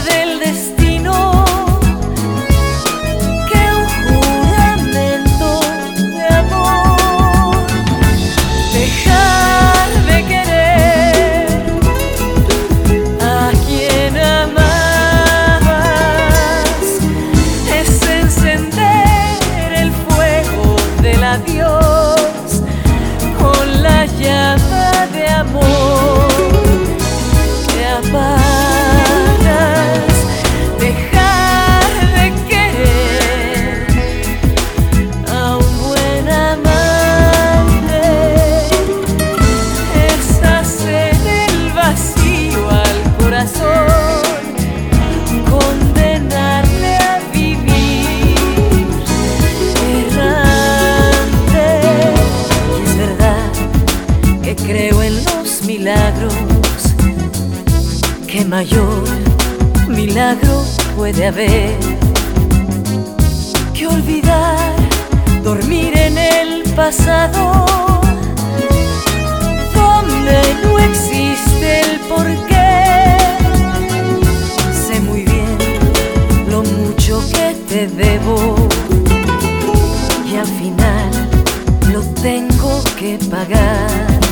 del destino milagros. ¿Qué mayor milagro puede haber que olvidar, dormir en el pasado? Donde no existe el porqué. Sé muy bien lo mucho que te debo y al final lo tengo que pagar.